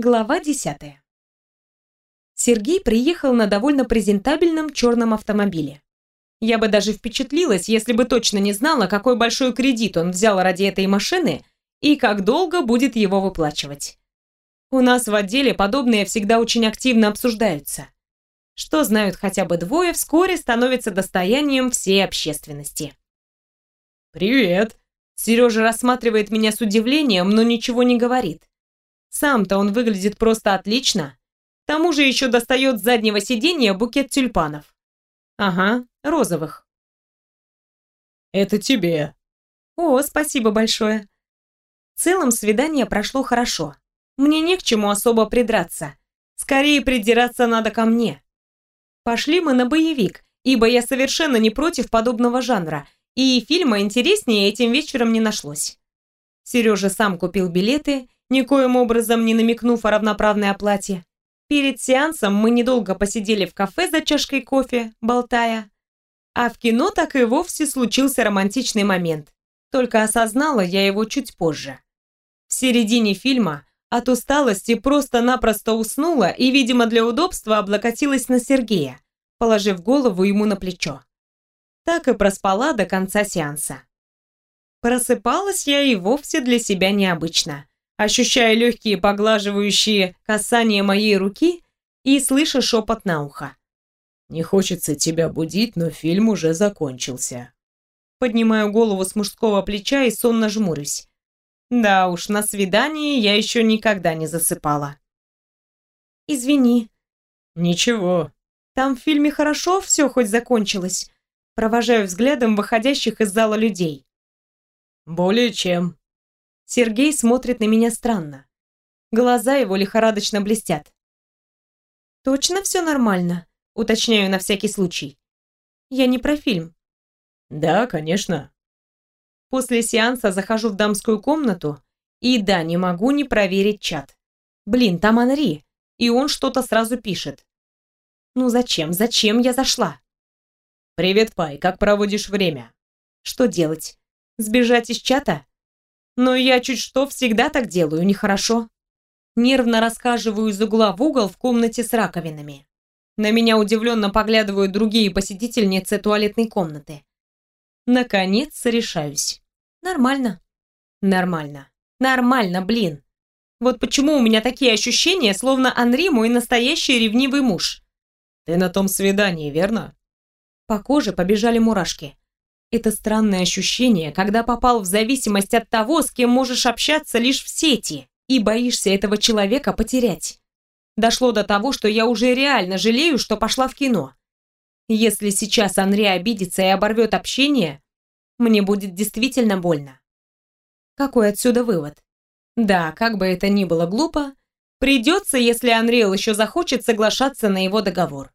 Глава 10. Сергей приехал на довольно презентабельном черном автомобиле. Я бы даже впечатлилась, если бы точно не знала, какой большой кредит он взял ради этой машины и как долго будет его выплачивать. У нас в отделе подобные всегда очень активно обсуждаются. Что знают хотя бы двое, вскоре становится достоянием всей общественности. «Привет!» Сережа рассматривает меня с удивлением, но ничего не говорит. Сам-то он выглядит просто отлично. К тому же еще достает с заднего сиденья букет тюльпанов. Ага, розовых. Это тебе. О, спасибо большое. В целом свидание прошло хорошо. Мне не к чему особо придраться. Скорее придираться надо ко мне. Пошли мы на боевик, ибо я совершенно не против подобного жанра, и фильма интереснее этим вечером не нашлось. Сережа сам купил билеты никоим образом не намекнув о равноправной оплате. Перед сеансом мы недолго посидели в кафе за чашкой кофе, болтая. А в кино так и вовсе случился романтичный момент. Только осознала я его чуть позже. В середине фильма от усталости просто-напросто уснула и, видимо, для удобства облокотилась на Сергея, положив голову ему на плечо. Так и проспала до конца сеанса. Просыпалась я и вовсе для себя необычно ощущая легкие поглаживающие касания моей руки и слыша шепот на ухо. «Не хочется тебя будить, но фильм уже закончился». Поднимаю голову с мужского плеча и сонно жмурюсь. Да уж, на свидании я еще никогда не засыпала. «Извини». «Ничего». «Там в фильме хорошо все хоть закончилось?» Провожаю взглядом выходящих из зала людей. «Более чем», Сергей смотрит на меня странно. Глаза его лихорадочно блестят. «Точно все нормально?» — уточняю на всякий случай. «Я не про фильм». «Да, конечно». После сеанса захожу в дамскую комнату и да, не могу не проверить чат. Блин, там Анри, и он что-то сразу пишет. Ну зачем, зачем я зашла? «Привет, Пай, как проводишь время?» Что делать? Сбежать из чата? Но я чуть что всегда так делаю, нехорошо. Нервно рассказываю из угла в угол в комнате с раковинами. На меня удивленно поглядывают другие посетительницы туалетной комнаты. Наконец решаюсь. Нормально. Нормально. Нормально, блин. Вот почему у меня такие ощущения, словно Анри мой настоящий ревнивый муж. Ты на том свидании, верно? По коже побежали мурашки. Это странное ощущение, когда попал в зависимость от того, с кем можешь общаться лишь в сети, и боишься этого человека потерять. Дошло до того, что я уже реально жалею, что пошла в кино. Если сейчас Анри обидится и оборвет общение, мне будет действительно больно. Какой отсюда вывод? Да, как бы это ни было глупо, придется, если Анриэл еще захочет соглашаться на его договор.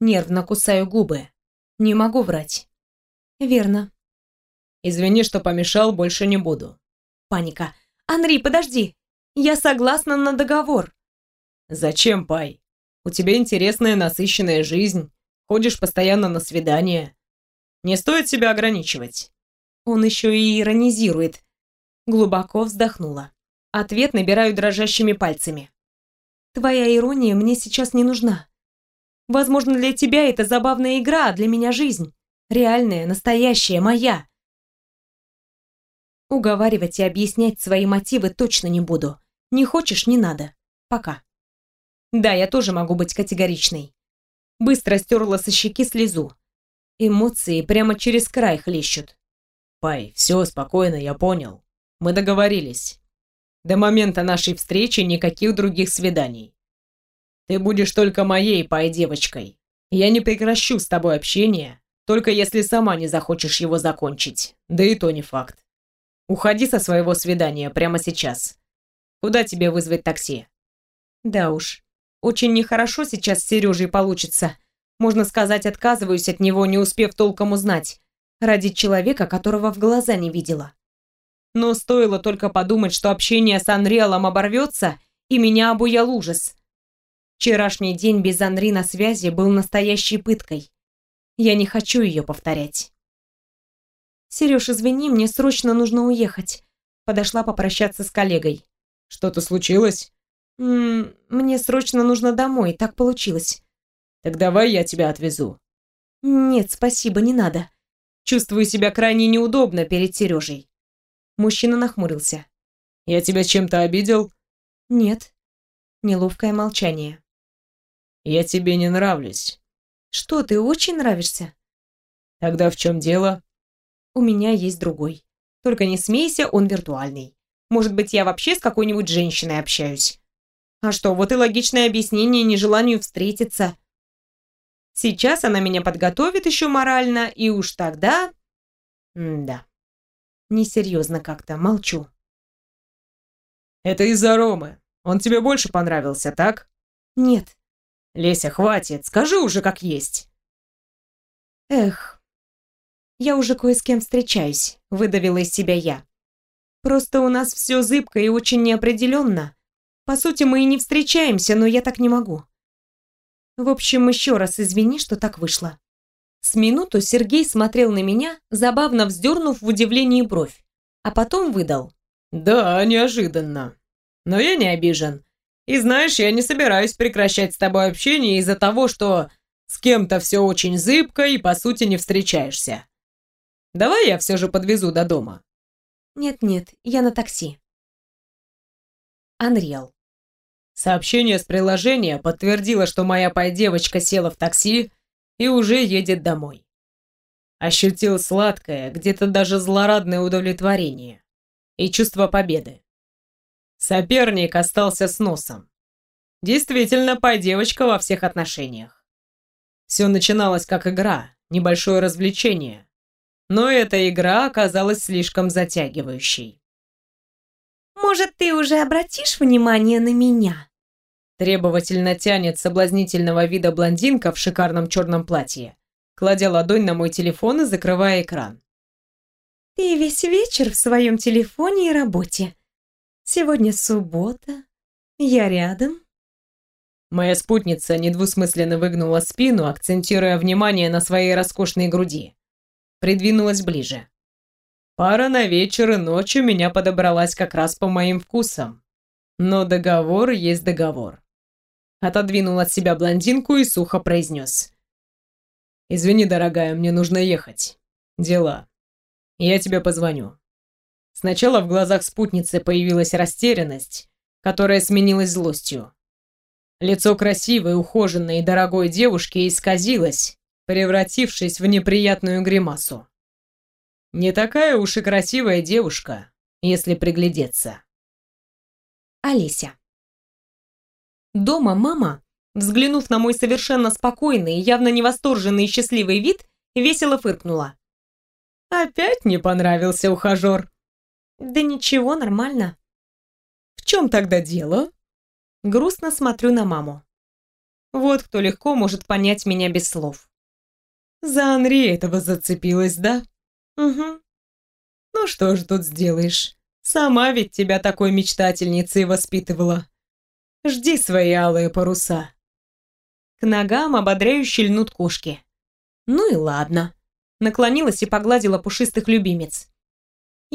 Нервно кусаю губы. Не могу врать. Верно. Извини, что помешал, больше не буду. Паника. Анри, подожди. Я согласна на договор. Зачем, Пай? У тебя интересная, насыщенная жизнь. Ходишь постоянно на свидания. Не стоит себя ограничивать. Он еще и иронизирует. Глубоко вздохнула. Ответ набираю дрожащими пальцами. Твоя ирония мне сейчас не нужна. Возможно, для тебя это забавная игра, а для меня жизнь. Реальная, настоящая, моя. Уговаривать и объяснять свои мотивы точно не буду. Не хочешь, не надо. Пока. Да, я тоже могу быть категоричной. Быстро стерла со щеки слезу. Эмоции прямо через край хлещут. Пай, все спокойно, я понял. Мы договорились. До момента нашей встречи никаких других свиданий. Ты будешь только моей, Пай, девочкой. Я не прекращу с тобой общение, только если сама не захочешь его закончить. Да и то не факт. Уходи со своего свидания прямо сейчас. Куда тебе вызвать такси? Да уж. Очень нехорошо сейчас с Сережей получится. Можно сказать, отказываюсь от него, не успев толком узнать. Ради человека, которого в глаза не видела. Но стоило только подумать, что общение с Анриэлом оборвется, и меня обуял ужас. Вчерашний день без Анри на связи был настоящей пыткой. Я не хочу ее повторять. «Сереж, извини, мне срочно нужно уехать». Подошла попрощаться с коллегой. «Что-то случилось?» М -м, мне срочно нужно домой, так получилось. Так давай я тебя отвезу. Нет, спасибо, не надо. Чувствую себя крайне неудобно перед Сережей. Мужчина нахмурился. Я тебя чем-то обидел? Нет. Неловкое молчание. Я тебе не нравлюсь. Что, ты очень нравишься? Тогда в чем дело? У меня есть другой. Только не смейся, он виртуальный. Может быть, я вообще с какой-нибудь женщиной общаюсь. А что, вот и логичное объяснение нежеланию встретиться. Сейчас она меня подготовит еще морально, и уж тогда... М да. Несерьезно как-то, молчу. Это из-за Ромы. Он тебе больше понравился, так? Нет. Леся, хватит, скажи уже как есть. Эх, я уже кое с кем встречаюсь, выдавила из себя я. Просто у нас все зыбко и очень неопределенно. По сути, мы и не встречаемся, но я так не могу. В общем, еще раз извини, что так вышло. С минуту Сергей смотрел на меня, забавно вздернув в удивлении бровь, а потом выдал. «Да, неожиданно. Но я не обижен. И знаешь, я не собираюсь прекращать с тобой общение из-за того, что с кем-то все очень зыбко и, по сути, не встречаешься. Давай я все же подвезу до дома». «Нет-нет, я на такси». Unreal. Сообщение с приложения подтвердило, что моя пай-девочка села в такси и уже едет домой. Ощутил сладкое, где-то даже злорадное удовлетворение и чувство победы. Соперник остался с носом. Действительно, пай-девочка во всех отношениях. Все начиналось как игра, небольшое развлечение. Но эта игра оказалась слишком затягивающей. Может, ты уже обратишь внимание на меня?» Требовательно тянет соблазнительного вида блондинка в шикарном черном платье, кладя ладонь на мой телефон и закрывая экран. «Ты весь вечер в своем телефоне и работе. Сегодня суббота. Я рядом». Моя спутница недвусмысленно выгнула спину, акцентируя внимание на своей роскошной груди. Придвинулась ближе. Пара на вечер и ночь у меня подобралась как раз по моим вкусам. Но договор есть договор. Отодвинул от себя блондинку и сухо произнес. «Извини, дорогая, мне нужно ехать. Дела. Я тебе позвоню». Сначала в глазах спутницы появилась растерянность, которая сменилась злостью. Лицо красивой, ухоженной и дорогой девушки исказилось, превратившись в неприятную гримасу. Не такая уж и красивая девушка, если приглядеться. Олеся. Дома мама, взглянув на мой совершенно спокойный, явно невосторженный и счастливый вид, весело фыркнула. «Опять не понравился ухажер?» «Да ничего, нормально». «В чем тогда дело?» Грустно смотрю на маму. Вот кто легко может понять меня без слов. «За Анри этого зацепилась, да?» Угу. Ну что же тут сделаешь? Сама ведь тебя такой мечтательницей воспитывала. Жди свои алые паруса. К ногам ободряюще льнут кошки. Ну и ладно. Наклонилась и погладила пушистых любимец.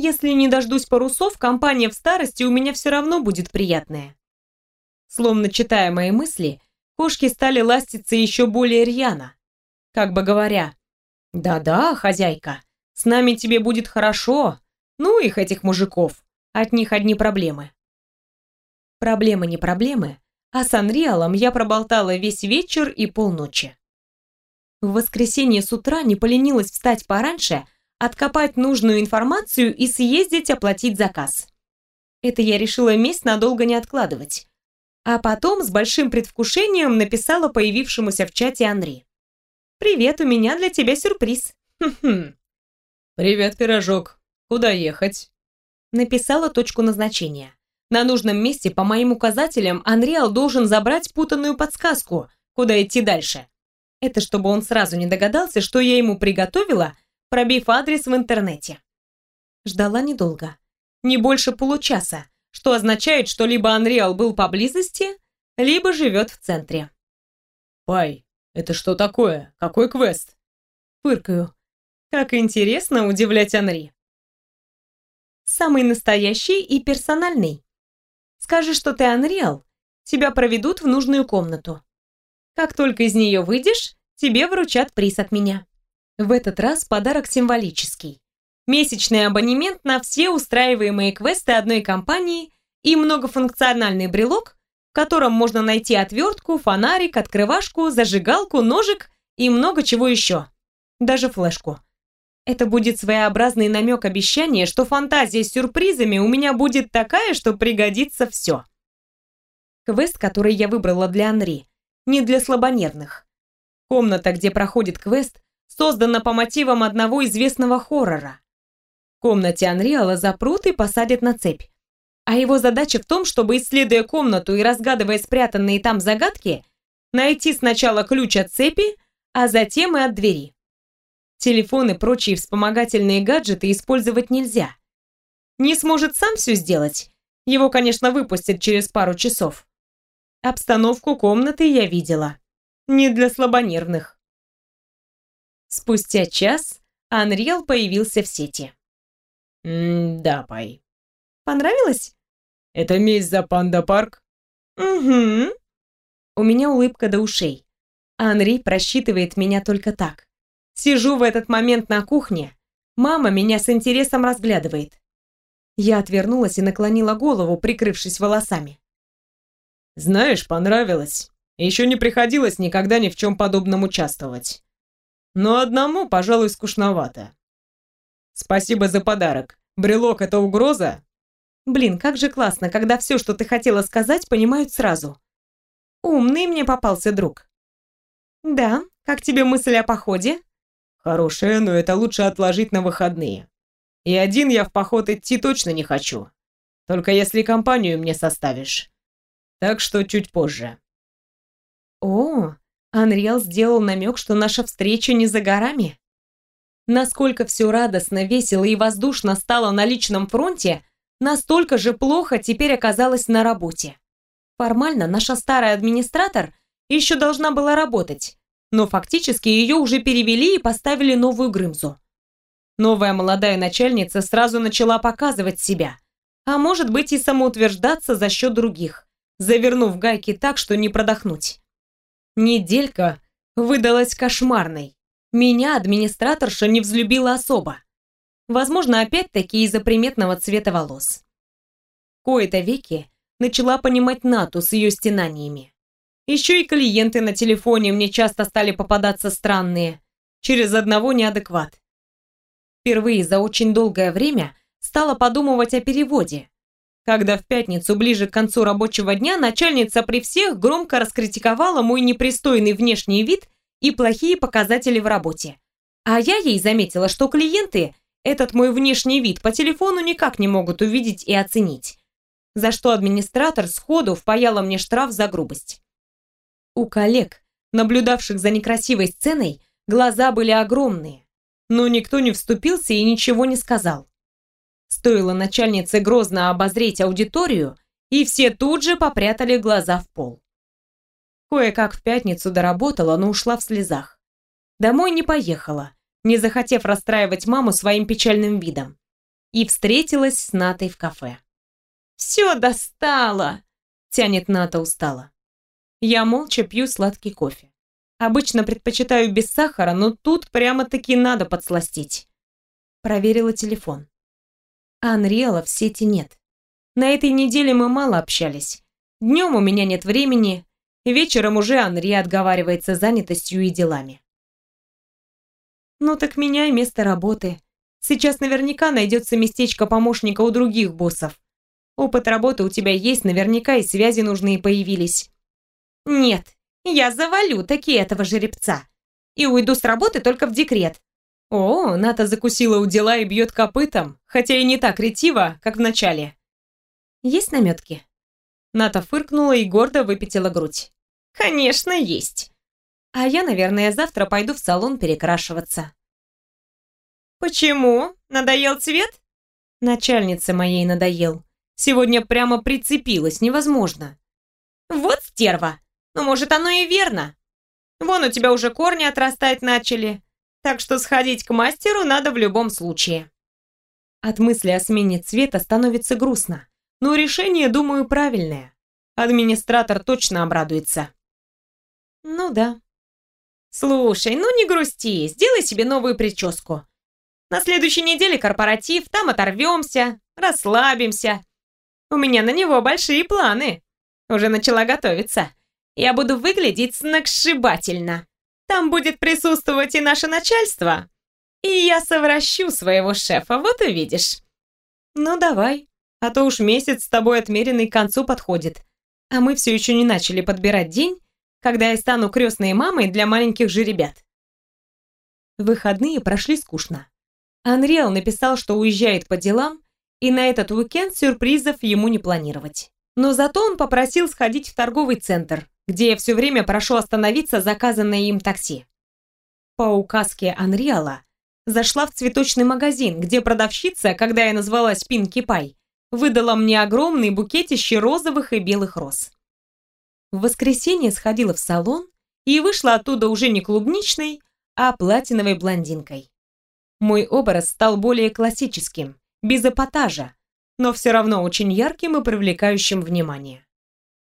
Если не дождусь парусов, компания в старости у меня все равно будет приятная. Словно читая мои мысли, кошки стали ластиться еще более рьяно. Как бы говоря, «Да-да, хозяйка, с нами тебе будет хорошо. Ну их, этих мужиков. От них одни проблемы. Проблемы не проблемы, а с Анриалом я проболтала весь вечер и полночи. В воскресенье с утра не поленилась встать пораньше, откопать нужную информацию и съездить оплатить заказ. Это я решила месть надолго не откладывать. А потом с большим предвкушением написала появившемуся в чате Анри. «Привет, у меня для тебя сюрприз». Хм-хм. «Привет, пирожок. Куда ехать?» Написала точку назначения. На нужном месте по моим указателям Анриал должен забрать путанную подсказку, куда идти дальше. Это чтобы он сразу не догадался, что я ему приготовила, пробив адрес в интернете. Ждала недолго. Не больше получаса, что означает, что либо Анриал был поблизости, либо живет в центре. «Пай, это что такое? Какой квест?» Фыркаю. Как интересно удивлять Анри. Самый настоящий и персональный. Скажи, что ты Анриал, тебя проведут в нужную комнату. Как только из нее выйдешь, тебе вручат приз от меня. В этот раз подарок символический. Месячный абонемент на все устраиваемые квесты одной компании и многофункциональный брелок, в котором можно найти отвертку, фонарик, открывашку, зажигалку, ножик и много чего еще. Даже флешку. Это будет своеобразный намек обещания, что фантазия с сюрпризами у меня будет такая, что пригодится все. Квест, который я выбрала для Анри, не для слабонервных. Комната, где проходит квест, создана по мотивам одного известного хоррора. В комнате Анриала запрут и посадят на цепь. А его задача в том, чтобы, исследуя комнату и разгадывая спрятанные там загадки, найти сначала ключ от цепи, а затем и от двери. Телефон и прочие вспомогательные гаджеты использовать нельзя. Не сможет сам все сделать. Его, конечно, выпустят через пару часов. Обстановку комнаты я видела. Не для слабонервных. Спустя час Unreal появился в сети. «М-да, Пай. Понравилось? Это месть за панда-парк?» Угу. У меня улыбка до ушей. Анри просчитывает меня только так. Сижу в этот момент на кухне. Мама меня с интересом разглядывает. Я отвернулась и наклонила голову, прикрывшись волосами. «Знаешь, понравилось. Еще не приходилось никогда ни в чем подобном участвовать. Но одному, пожалуй, скучновато. Спасибо за подарок. Брелок — это угроза?» Блин, как же классно, когда все, что ты хотела сказать, понимают сразу. Умный мне попался друг. Да, как тебе мысль о походе? Хорошая, но это лучше отложить на выходные. И один я в поход идти точно не хочу. Только если компанию мне составишь. Так что чуть позже. О, Анриэл сделал намек, что наша встреча не за горами. Насколько все радостно, весело и воздушно стало на личном фронте, настолько же плохо теперь оказалось на работе. Формально наша старая администратор еще должна была работать, но фактически ее уже перевели и поставили новую Грымзу. Новая молодая начальница сразу начала показывать себя, а может быть и самоутверждаться за счет других, завернув гайки так, что не продохнуть. Неделька выдалась кошмарной. Меня администраторша не взлюбила особо. Возможно, опять-таки из-за приметного цвета волос. Кое-то веки начала понимать Нату с ее стенаниями. Еще и клиенты на телефоне мне часто стали попадаться странные. Через одного неадекват. Впервые за очень долгое время стала подумывать о переводе. Когда в пятницу ближе к концу рабочего дня начальница при всех громко раскритиковала мой непристойный внешний вид и плохие показатели в работе. А я ей заметила, что клиенты этот мой внешний вид по телефону никак не могут увидеть и оценить. За что администратор сходу впаяла мне штраф за грубость. У коллег, наблюдавших за некрасивой сценой, глаза были огромные, но никто не вступился и ничего не сказал. Стоило начальнице грозно обозреть аудиторию, и все тут же попрятали глаза в пол. Кое-как в пятницу доработала, но ушла в слезах. Домой не поехала, не захотев расстраивать маму своим печальным видом. И встретилась с Натой в кафе. «Все достало!» — тянет Ната устало. Я молча пью сладкий кофе. Обычно предпочитаю без сахара, но тут прямо-таки надо подсластить. Проверила телефон. Анриэла в сети нет. На этой неделе мы мало общались. Днем у меня нет времени, вечером уже Анри отговаривается занятостью и делами. Ну так меняй место работы. Сейчас наверняка найдется местечко помощника у других боссов. Опыт работы у тебя есть, наверняка и связи нужные появились. Нет, я завалю таки этого жеребца. И уйду с работы только в декрет. О, Ната закусила у дела и бьет копытом, хотя и не так ретиво, как в начале. Есть наметки? Ната фыркнула и гордо выпятила грудь. Конечно, есть. А я, наверное, завтра пойду в салон перекрашиваться. Почему? Надоел цвет? Начальнице моей надоел. Сегодня прямо прицепилась, невозможно. Вот стерва. Ну, может, оно и верно. Вон у тебя уже корни отрастать начали, так что сходить к мастеру надо в любом случае. От мысли о смене цвета становится грустно, но решение, думаю, правильное. Администратор точно обрадуется. Ну да. Слушай, ну не грусти, сделай себе новую прическу. На следующей неделе корпоратив, там оторвемся, расслабимся. У меня на него большие планы. Уже начала готовиться. Я буду выглядеть сногсшибательно. Там будет присутствовать и наше начальство. И я совращу своего шефа, вот увидишь. Ну давай, а то уж месяц с тобой отмеренный к концу подходит. А мы все еще не начали подбирать день, когда я стану крестной мамой для маленьких же ребят. Выходные прошли скучно. Анриэл написал, что уезжает по делам, и на этот уикенд сюрпризов ему не планировать. Но зато он попросил сходить в торговый центр, где я все время прошу остановиться заказанное им такси. По указке Анриала зашла в цветочный магазин, где продавщица, когда я назвалась Пинки Пай, выдала мне огромный букетище розовых и белых роз. В воскресенье сходила в салон и вышла оттуда уже не клубничной, а платиновой блондинкой. Мой образ стал более классическим, без эпатажа, но все равно очень ярким и привлекающим внимание.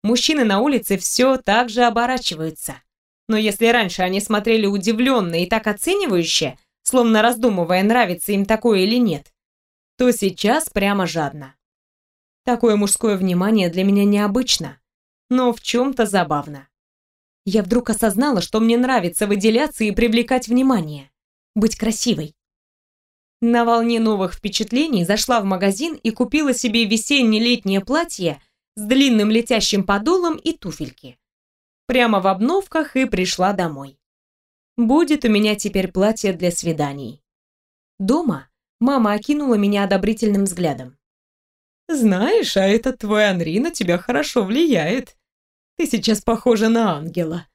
Мужчины на улице все так же оборачиваются. Но если раньше они смотрели удивленно и так оценивающе, словно раздумывая, нравится им такое или нет, то сейчас прямо жадно. Такое мужское внимание для меня необычно, но в чем-то забавно. Я вдруг осознала, что мне нравится выделяться и привлекать внимание, быть красивой. На волне новых впечатлений зашла в магазин и купила себе весенне-летнее платье с длинным летящим подолом и туфельки. Прямо в обновках и пришла домой. Будет у меня теперь платье для свиданий. Дома мама окинула меня одобрительным взглядом. «Знаешь, а этот твой Анри на тебя хорошо влияет. Ты сейчас похожа на ангела».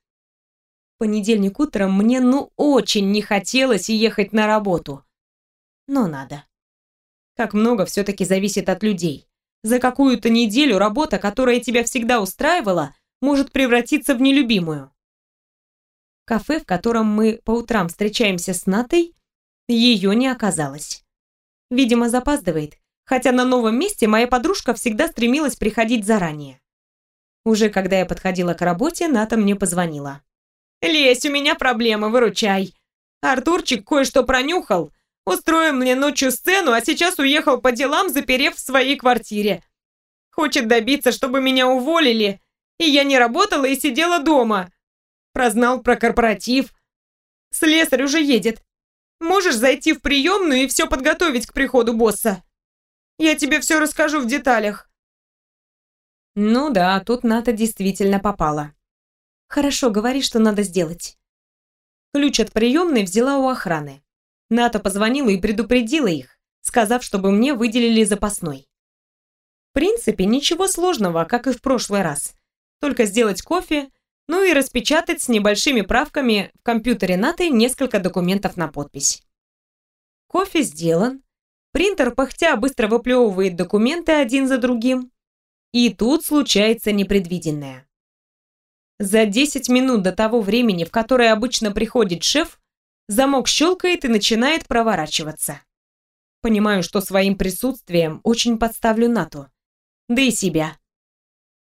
Понедельник утром мне ну очень не хотелось ехать на работу но надо. Как много все-таки зависит от людей. За какую-то неделю работа, которая тебя всегда устраивала, может превратиться в нелюбимую. Кафе, в котором мы по утрам встречаемся с Натой, ее не оказалось. Видимо, запаздывает, хотя на новом месте моя подружка всегда стремилась приходить заранее. Уже когда я подходила к работе, Ната мне позвонила. «Лесь, у меня проблемы, выручай. Артурчик кое-что пронюхал, Устроил мне ночью сцену, а сейчас уехал по делам, заперев в своей квартире. Хочет добиться, чтобы меня уволили, и я не работала и сидела дома. Прознал про корпоратив. Слесарь уже едет. Можешь зайти в приемную и все подготовить к приходу босса. Я тебе все расскажу в деталях. Ну да, тут Ната действительно попала. Хорошо, говори, что надо сделать. Ключ от приемной взяла у охраны. Ната позвонила и предупредила их, сказав, чтобы мне выделили запасной. В принципе, ничего сложного, как и в прошлый раз. Только сделать кофе, ну и распечатать с небольшими правками в компьютере Наты несколько документов на подпись. Кофе сделан. Принтер пахтя быстро выплевывает документы один за другим. И тут случается непредвиденное. За 10 минут до того времени, в которое обычно приходит шеф, Замок щелкает и начинает проворачиваться. Понимаю, что своим присутствием очень подставлю НАТО. Да и себя.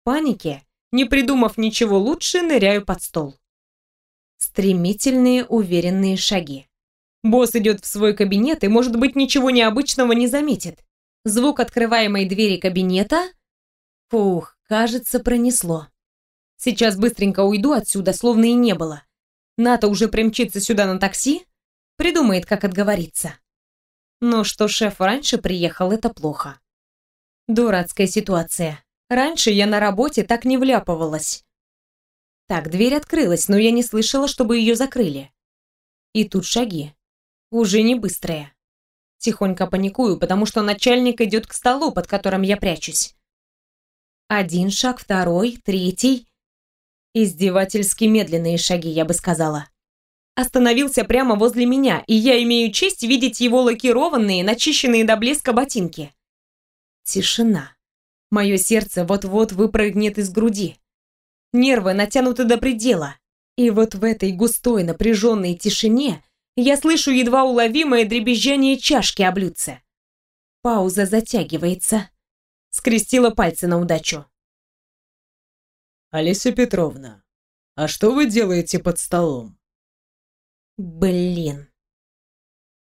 В панике, не придумав ничего лучше, ныряю под стол. Стремительные, уверенные шаги. Босс идет в свой кабинет и, может быть, ничего необычного не заметит. Звук открываемой двери кабинета... Фух, кажется, пронесло. Сейчас быстренько уйду отсюда, словно и не было. Ната уже примчится сюда на такси, придумает, как отговориться. Но что шеф раньше приехал, это плохо. Дурацкая ситуация. Раньше я на работе так не вляпывалась. Так, дверь открылась, но я не слышала, чтобы ее закрыли. И тут шаги. Уже не быстрые. Тихонько паникую, потому что начальник идет к столу, под которым я прячусь. Один шаг, второй, третий. Издевательски медленные шаги, я бы сказала. Остановился прямо возле меня, и я имею честь видеть его лакированные, начищенные до блеска ботинки. Тишина. Мое сердце вот-вот выпрыгнет из груди. Нервы натянуты до предела. И вот в этой густой напряженной тишине я слышу едва уловимое дребезжание чашки о. Пауза затягивается. Скрестила пальцы на удачу. Олеся Петровна, а что вы делаете под столом? Блин.